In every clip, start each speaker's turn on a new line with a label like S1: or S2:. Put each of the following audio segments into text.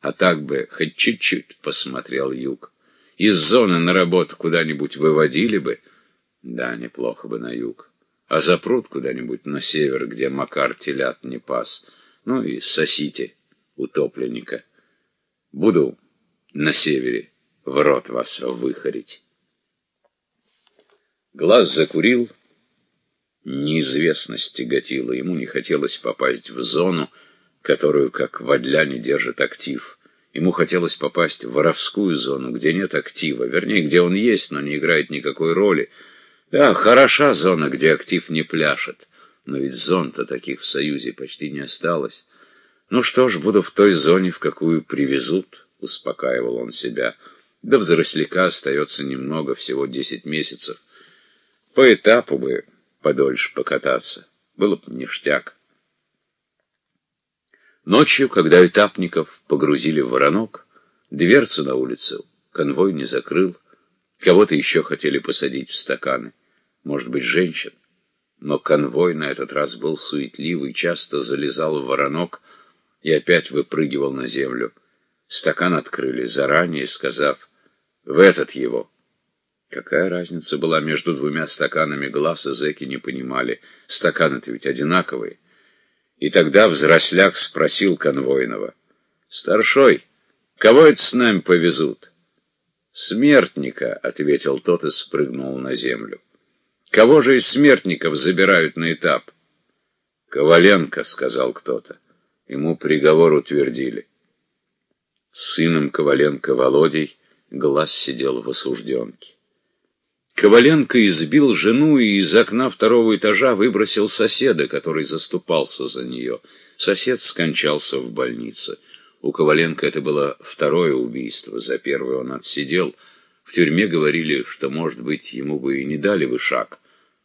S1: А так бы хоть чуть-чуть посмотрел юг. Из зоны на работу куда-нибудь выводили бы. Да, неплохо бы на юг. А запрут куда-нибудь на север, где Макар телят не пас. Ну и сосите утопленника. Буду на севере в рот вас выхорить. Глаз закурил, неизвестность тяготила. Ему не хотелось попасть в зону, которую, как в Адляне, держит актив. Ему хотелось попасть в воровскую зону, где нет актива, вернее, где он есть, но не играет никакой роли. Да, хороша зона, где актив не пляшет, но ведь зон-то таких в Союзе почти не осталось. Ну что ж, буду в той зоне, в какую привезут, успокаивал он себя. До взросляка остается немного, всего десять месяцев. По этапу бы подольше покататься, было бы ништяк. Ночью, когда этапников погрузили в воронок, дверцу на улицу конвой не закрыл, кого-то еще хотели посадить в стаканы, может быть, женщин. Но конвой на этот раз был суетливый, часто залезал в воронок и опять выпрыгивал на землю. Стакан открыли заранее, сказав «в этот его». Какая разница была между двумя стаканами, глаз и зэки не понимали. Стаканы-то ведь одинаковые. И тогда взросляк спросил конвойного. «Старшой, кого это с нами повезут?» «Смертника», — ответил тот и спрыгнул на землю. «Кого же из смертников забирают на этап?» «Коваленко», — сказал кто-то. Ему приговор утвердили. С сыном Коваленко Володей глаз сидел в осужденке. Коваленко избил жену и из окна второго этажа выбросил соседа, который заступался за нее. Сосед скончался в больнице. У Коваленко это было второе убийство, за первое он отсидел. В тюрьме говорили, что, может быть, ему бы и не дали бы шаг.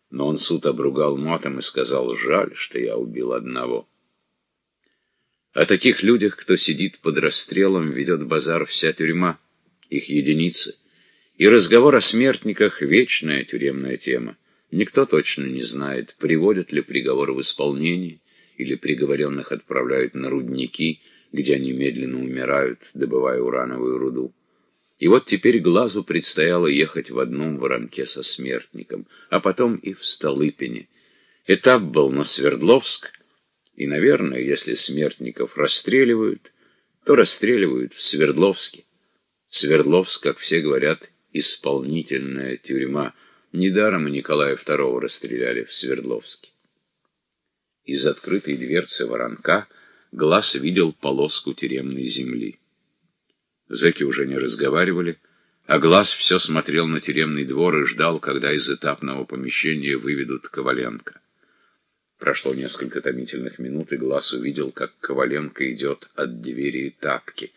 S1: Но он суд обругал матом и сказал, жаль, что я убил одного. О таких людях, кто сидит под расстрелом, ведет базар вся тюрьма, их единицы. И разговор о смертниках — вечная тюремная тема. Никто точно не знает, приводят ли приговоры в исполнение, или приговоренных отправляют на рудники, где они медленно умирают, добывая урановую руду. И вот теперь глазу предстояло ехать в одном воронке со смертником, а потом и в Столыпине. Этап был на Свердловск, и, наверное, если смертников расстреливают, то расстреливают в Свердловске. Свердловск, как все говорят, исполнительная тюрьма. Недаром Николая II расстреляли в Свердловске. Из открытой дверцы воронка глаз видел полоску тюремной земли. Зэки уже не разговаривали, а глаз все смотрел на тюремный двор и ждал, когда из этапного помещения выведут Коваленко. Прошло несколько томительных минут, и глаз увидел, как Коваленко идет от двери тапки.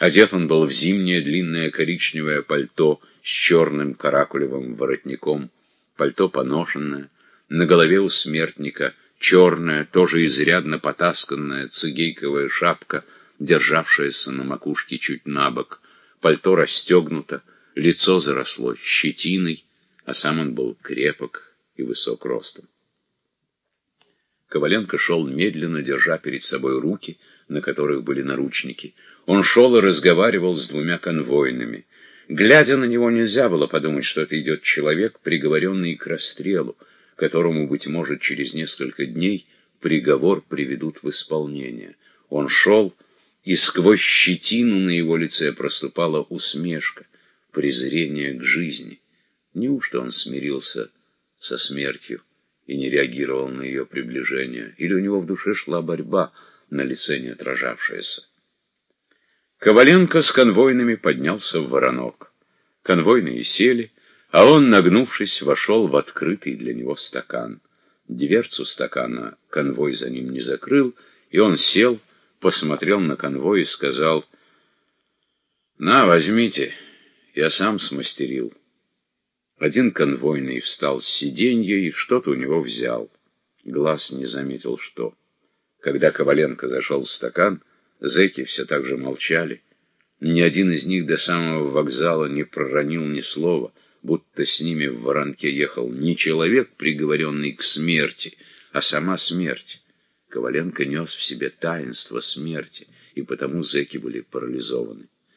S1: Одет он был в зимнее длинное коричневое пальто с черным каракулевым воротником. Пальто поношенное, на голове у смертника черная, тоже изрядно потасканная цигейковая шапка, державшаяся на макушке чуть набок. Пальто расстегнуто, лицо заросло щетиной, а сам он был крепок и высок ростом. Коваленко шел медленно, держа перед собой руки, на которых были наручники. Он шел и разговаривал с двумя конвойными. Глядя на него, нельзя было подумать, что это идет человек, приговоренный к расстрелу, которому, быть может, через несколько дней приговор приведут в исполнение. Он шел, и сквозь щетину на его лице проступала усмешка, презрение к жизни. Неужто он смирился со смертью и не реагировал на ее приближение? Или у него в душе шла борьба, на лице не отражавшаяся? Коваленко с конвойными поднялся в воронок. Конвойные сели, а он, нагнувшись, вошел в открытый для него стакан. Дверцу стакана конвой за ним не закрыл, и он сел, посмотрел на конвой и сказал, «На, возьмите, я сам смастерил». Один конвойный встал с сиденья и что-то у него взял. Глаз не заметил, что. Когда Коваленко зашел в стакан, Зэки все так же молчали. Ни один из них до самого вокзала не проронил ни слова, будто с ними в воронке ехал не человек, приговоренный к смерти, а сама смерть. Коваленко нес в себе таинство смерти, и потому зэки были парализованы.